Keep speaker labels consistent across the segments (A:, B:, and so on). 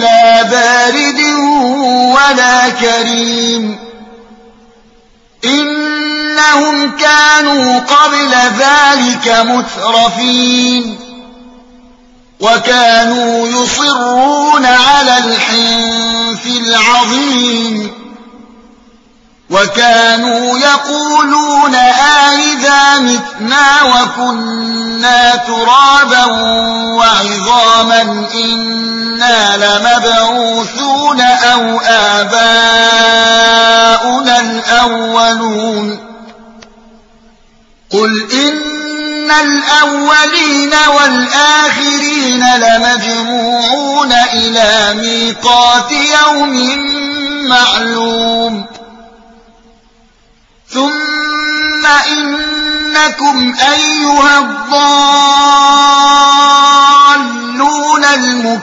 A: لا بارد ولا كريم. إنهم كانوا قبل ذلك مترفين. وكانوا يصرون على الحنف العظيم. وكانوا يقولون آئذا متنا وكنا ترابا وعظاما إنا لمبعوثون أو آباؤنا الأولون. قل إن الأولين والآخرين لمجموعون إلى ميقات يوم معلوم. ثم إنكم أيها الضالون.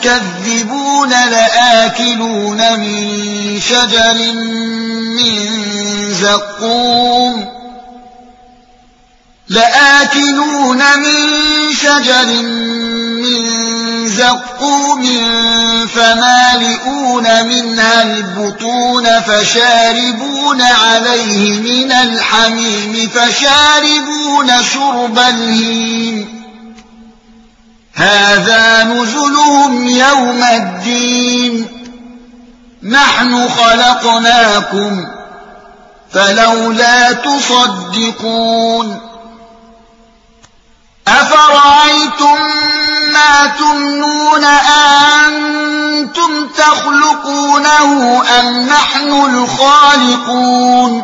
A: تكذبون لآكلون من شجر من زقوم لآكلون من شجر من زقوم فمالئون منها البطون فشاربون عليه من الحميم فشاربون شرب الهيم هذا نزلهم يوم الدين. نحن خلقناكم فلولا تصدقون. أفرأيتم ما تمنون أنتم تخلقونه أم نحن الخالقون؟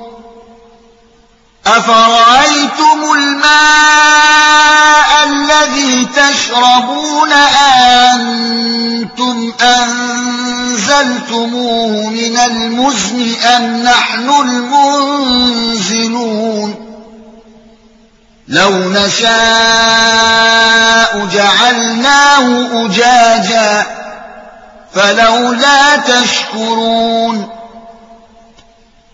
A: أفرأيتم الماء الذي تشربون أنتم أنزلتموه من المزن أم نحن المنزلون؟ لو نشاء جعلناه أجاجا فلولا تشكرون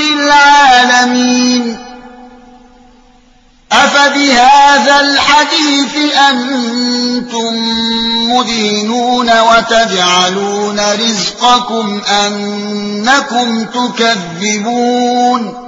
A: العالمين أفبهذا الحديث أنتم مدينون وتجعلون رزقكم أنكم تكذبون